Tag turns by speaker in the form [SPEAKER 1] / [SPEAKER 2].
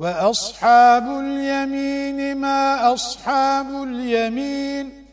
[SPEAKER 1] وأصحاب اليمين ما أصحاب اليمين